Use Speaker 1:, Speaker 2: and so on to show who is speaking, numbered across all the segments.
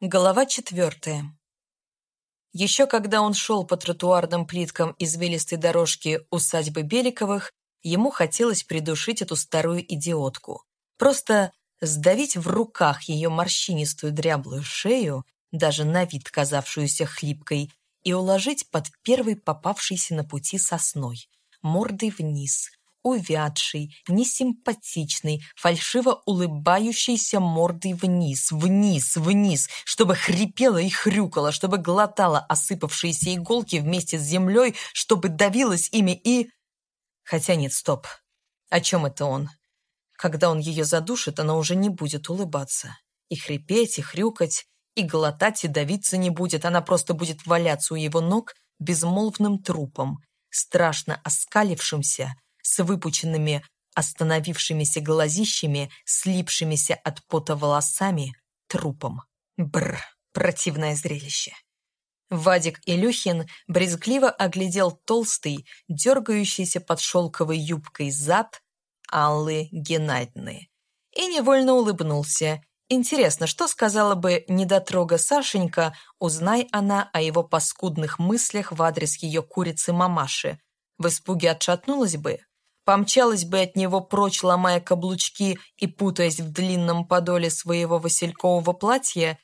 Speaker 1: Глава четвертая. Еще когда он шел по тротуарным плиткам извилистой дорожки усадьбы Беликовых, ему хотелось придушить эту старую идиотку. Просто сдавить в руках ее морщинистую дряблую шею, даже на вид казавшуюся хлипкой, и уложить под первой попавшейся на пути сосной, мордой вниз, увядший, несимпатичный, фальшиво улыбающийся мордой вниз, вниз, вниз, чтобы хрипела и хрюкала, чтобы глотала осыпавшиеся иголки вместе с землей, чтобы давилась ими и... Хотя нет, стоп. О чем это он? Когда он ее задушит, она уже не будет улыбаться. И хрипеть, и хрюкать, и глотать, и давиться не будет. Она просто будет валяться у его ног безмолвным трупом, страшно оскалившимся, с выпученными, остановившимися глазищами, слипшимися от пота волосами, трупом. Бр, противное зрелище. Вадик Илюхин брезгливо оглядел толстый, дергающийся под шелковой юбкой зад Аллы Геннадьевны и невольно улыбнулся. Интересно, что сказала бы недотрога Сашенька, узнай она о его паскудных мыслях в адрес ее курицы-мамаши. В испуге отшатнулась бы, помчалась бы от него прочь, ломая каблучки и путаясь в длинном подоле своего василькового платья,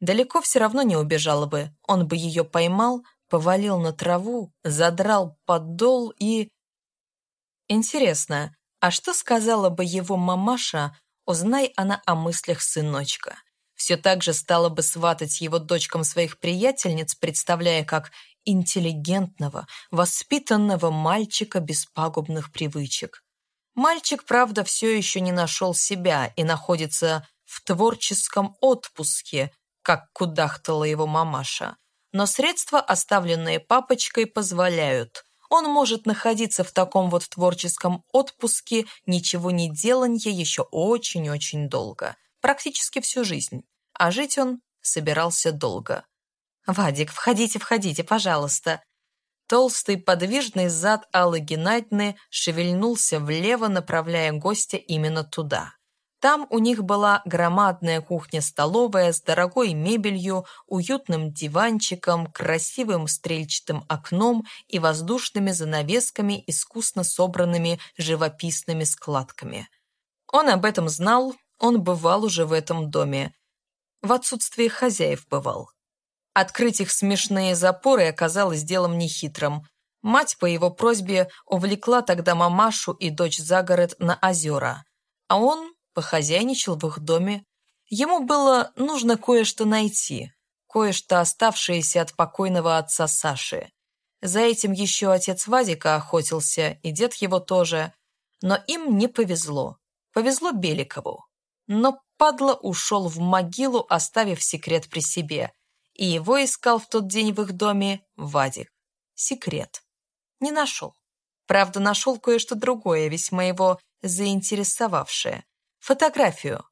Speaker 1: далеко все равно не убежала бы. Он бы ее поймал, повалил на траву, задрал подол и... Интересно, а что сказала бы его мамаша, узнай она о мыслях сыночка? Все так же стала бы сватать его дочкам своих приятельниц, представляя, как интеллигентного, воспитанного мальчика без пагубных привычек. Мальчик, правда, все еще не нашел себя и находится в творческом отпуске, как кудахтала его мамаша. Но средства, оставленные папочкой, позволяют. Он может находиться в таком вот творческом отпуске, ничего не деланье еще очень-очень долго. Практически всю жизнь. А жить он собирался долго. «Вадик, входите, входите, пожалуйста». Толстый подвижный зад Аллы Геннадьевны шевельнулся влево, направляя гостя именно туда. Там у них была громадная кухня-столовая с дорогой мебелью, уютным диванчиком, красивым стрельчатым окном и воздушными занавесками, искусно собранными живописными складками. Он об этом знал, он бывал уже в этом доме. В отсутствие хозяев бывал. Открыть их смешные запоры оказалось делом нехитрым. Мать по его просьбе увлекла тогда мамашу и дочь за город на озера, а он похозяйничал в их доме. Ему было нужно кое-что найти, кое-что оставшееся от покойного отца Саши. За этим еще отец Вадика охотился, и дед его тоже. Но им не повезло. Повезло Беликову. Но падла ушел в могилу, оставив секрет при себе и его искал в тот день в их доме Вадик. Секрет. Не нашел. Правда, нашел кое-что другое, весьма его заинтересовавшее. Фотографию.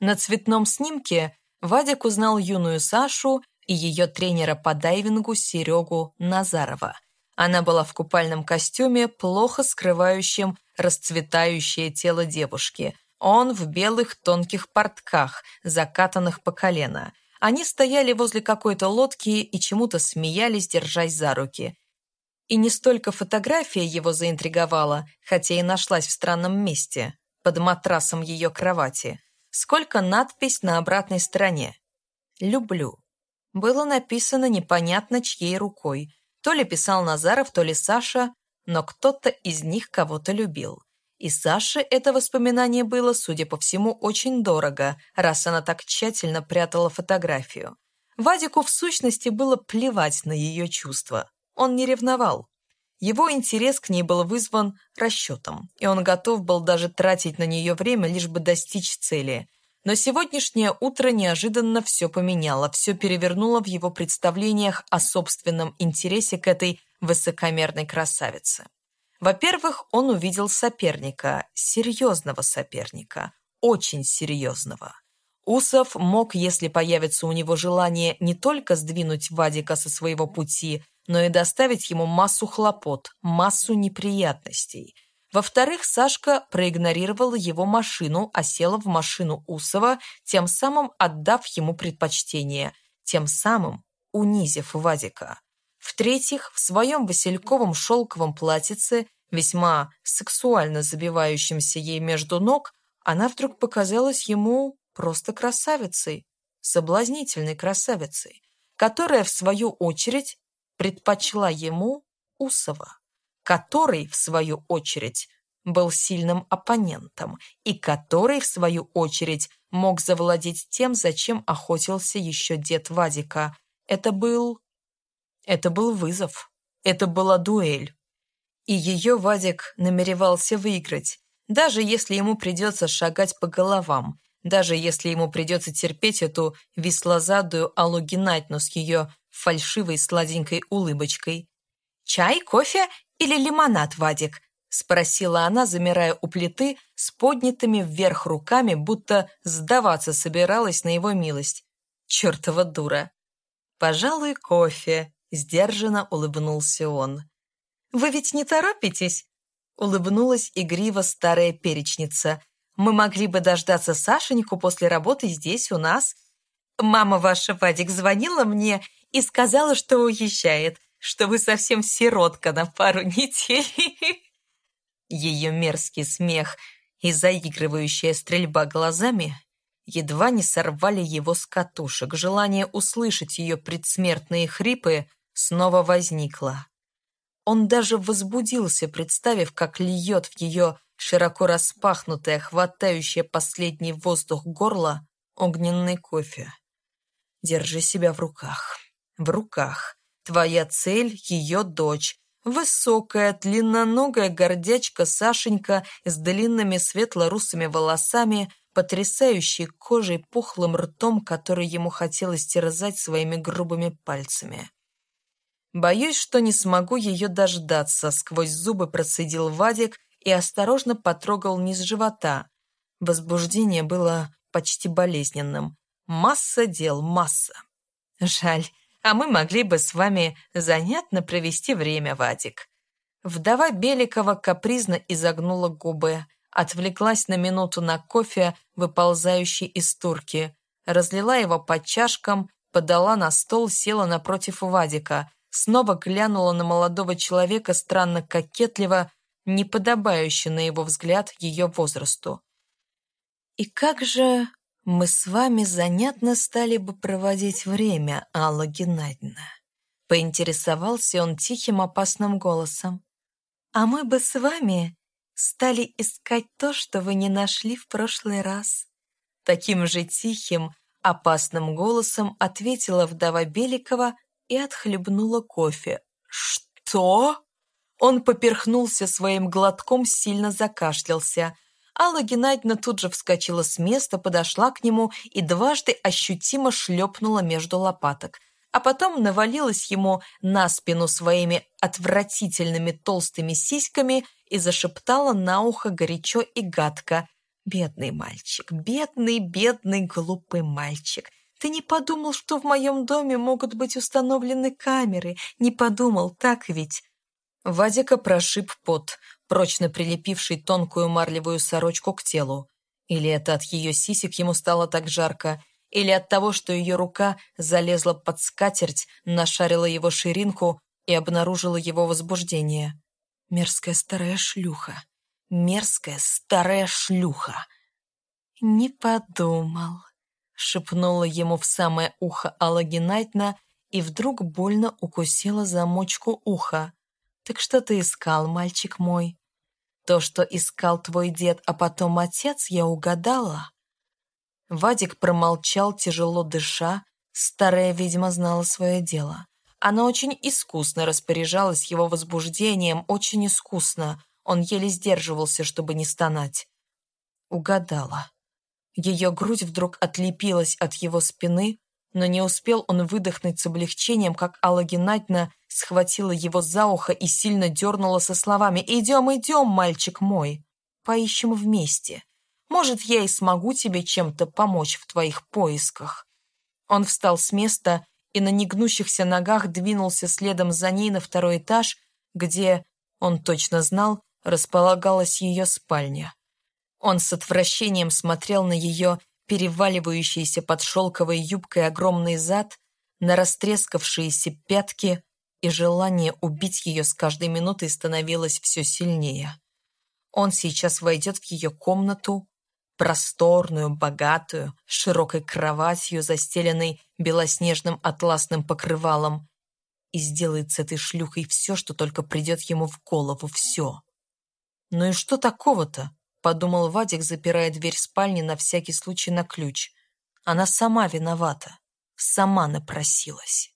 Speaker 1: На цветном снимке Вадик узнал юную Сашу и ее тренера по дайвингу Серегу Назарова. Она была в купальном костюме, плохо скрывающем расцветающее тело девушки. Он в белых тонких портках, закатанных по колено – они стояли возле какой-то лодки и чему-то смеялись, держась за руки. И не столько фотография его заинтриговала, хотя и нашлась в странном месте, под матрасом ее кровати, сколько надпись на обратной стороне. «Люблю». Было написано непонятно чьей рукой. То ли писал Назаров, то ли Саша, но кто-то из них кого-то любил. И Саше это воспоминание было, судя по всему, очень дорого, раз она так тщательно прятала фотографию. Вадику в сущности было плевать на ее чувства. Он не ревновал. Его интерес к ней был вызван расчетом, и он готов был даже тратить на нее время, лишь бы достичь цели. Но сегодняшнее утро неожиданно все поменяло, все перевернуло в его представлениях о собственном интересе к этой высокомерной красавице. Во-первых, он увидел соперника, серьезного соперника, очень серьезного. Усов мог, если появится у него желание, не только сдвинуть Вадика со своего пути, но и доставить ему массу хлопот, массу неприятностей. Во-вторых, Сашка проигнорировала его машину, а села в машину Усова, тем самым отдав ему предпочтение, тем самым унизив Вадика. В-третьих, в своем васильковом шелковом платьице, весьма сексуально забивающемся ей между ног, она вдруг показалась ему просто красавицей, соблазнительной красавицей, которая, в свою очередь, предпочла ему Усова, который, в свою очередь, был сильным оппонентом и который, в свою очередь, мог завладеть тем, зачем охотился еще дед Вадика. Это был... Это был вызов. Это была дуэль. И ее Вадик намеревался выиграть, даже если ему придется шагать по головам, даже если ему придется терпеть эту веслозадую Аллу с ее фальшивой сладенькой улыбочкой. «Чай, кофе или лимонад, Вадик?» — спросила она, замирая у плиты с поднятыми вверх руками, будто сдаваться собиралась на его милость. Чертова дура! «Пожалуй, кофе», — сдержанно улыбнулся он. «Вы ведь не торопитесь?» — улыбнулась игриво старая перечница. Мы могли бы дождаться Сашеньку после работы здесь, у нас. Мама ваша, Вадик, звонила мне и сказала, что уезжает, что вы совсем сиротка на пару недель. Ее мерзкий смех и заигрывающая стрельба глазами едва не сорвали его с катушек. Желание услышать ее предсмертные хрипы снова возникло. Он даже возбудился, представив, как льет в ее широко распахнутое, хватающее последний воздух горло, огненный кофе. Держи себя в руках. В руках. Твоя цель — ее дочь. Высокая, длинноногая гордячка Сашенька с длинными светло-русыми волосами, потрясающей кожей, пухлым ртом, который ему хотелось терзать своими грубыми пальцами. «Боюсь, что не смогу ее дождаться», — сквозь зубы процедил Вадик и осторожно потрогал низ живота. Возбуждение было почти болезненным. Масса дел, масса. Жаль, а мы могли бы с вами занятно провести время, Вадик. Вдова Беликова капризно изогнула губы, отвлеклась на минуту на кофе, выползающий из турки, разлила его по чашкам, подала на стол, села напротив Вадика, снова глянула на молодого человека странно кокетливо, не подобающий, на его взгляд, ее возрасту. «И как же мы с вами занятно стали бы проводить время, Алла Геннадьевна?» Поинтересовался он тихим опасным голосом. «А мы бы с вами стали искать то, что вы не нашли в прошлый раз». Таким же тихим, опасным голосом ответила вдова Беликова и отхлебнула кофе. «Что?» Он поперхнулся своим глотком, сильно закашлялся. Алла Геннадьевна тут же вскочила с места, подошла к нему и дважды ощутимо шлепнула между лопаток, а потом навалилась ему на спину своими отвратительными толстыми сиськами и зашептала на ухо горячо и гадко. «Бедный мальчик, бедный, бедный, глупый мальчик!» Ты не подумал, что в моем доме могут быть установлены камеры? Не подумал, так ведь? Вадика прошиб пот, прочно прилепивший тонкую марлевую сорочку к телу. Или это от ее сисек ему стало так жарко, или от того, что ее рука залезла под скатерть, нашарила его ширинку и обнаружила его возбуждение. Мерзкая старая шлюха. Мерзкая старая шлюха. «Не подумал», — шепнула ему в самое ухо Алла Геннадьевна и вдруг больно укусила замочку уха. «Так что ты искал, мальчик мой?» «То, что искал твой дед, а потом отец, я угадала». Вадик промолчал, тяжело дыша. Старая ведьма знала свое дело. Она очень искусно распоряжалась его возбуждением, очень искусно. Он еле сдерживался, чтобы не стонать. Угадала. Ее грудь вдруг отлепилась от его спины, но не успел он выдохнуть с облегчением, как Алла Геннадьевна схватила его за ухо и сильно дернула со словами «Идем, идем, мальчик мой, поищем вместе. Может, я и смогу тебе чем-то помочь в твоих поисках». Он встал с места и на негнущихся ногах двинулся следом за ней на второй этаж, где, он точно знал, располагалась ее спальня. Он с отвращением смотрел на ее переваливающийся под шелковой юбкой огромный зад, на растрескавшиеся пятки, и желание убить ее с каждой минутой становилось все сильнее. Он сейчас войдет в ее комнату, просторную, богатую, с широкой кроватью, застеленной белоснежным атласным покрывалом, и сделает с этой шлюхой все, что только придет ему в голову, все. «Ну и что такого-то?» — подумал Вадик, запирая дверь спальни на всякий случай на ключ. «Она сама виновата, сама напросилась».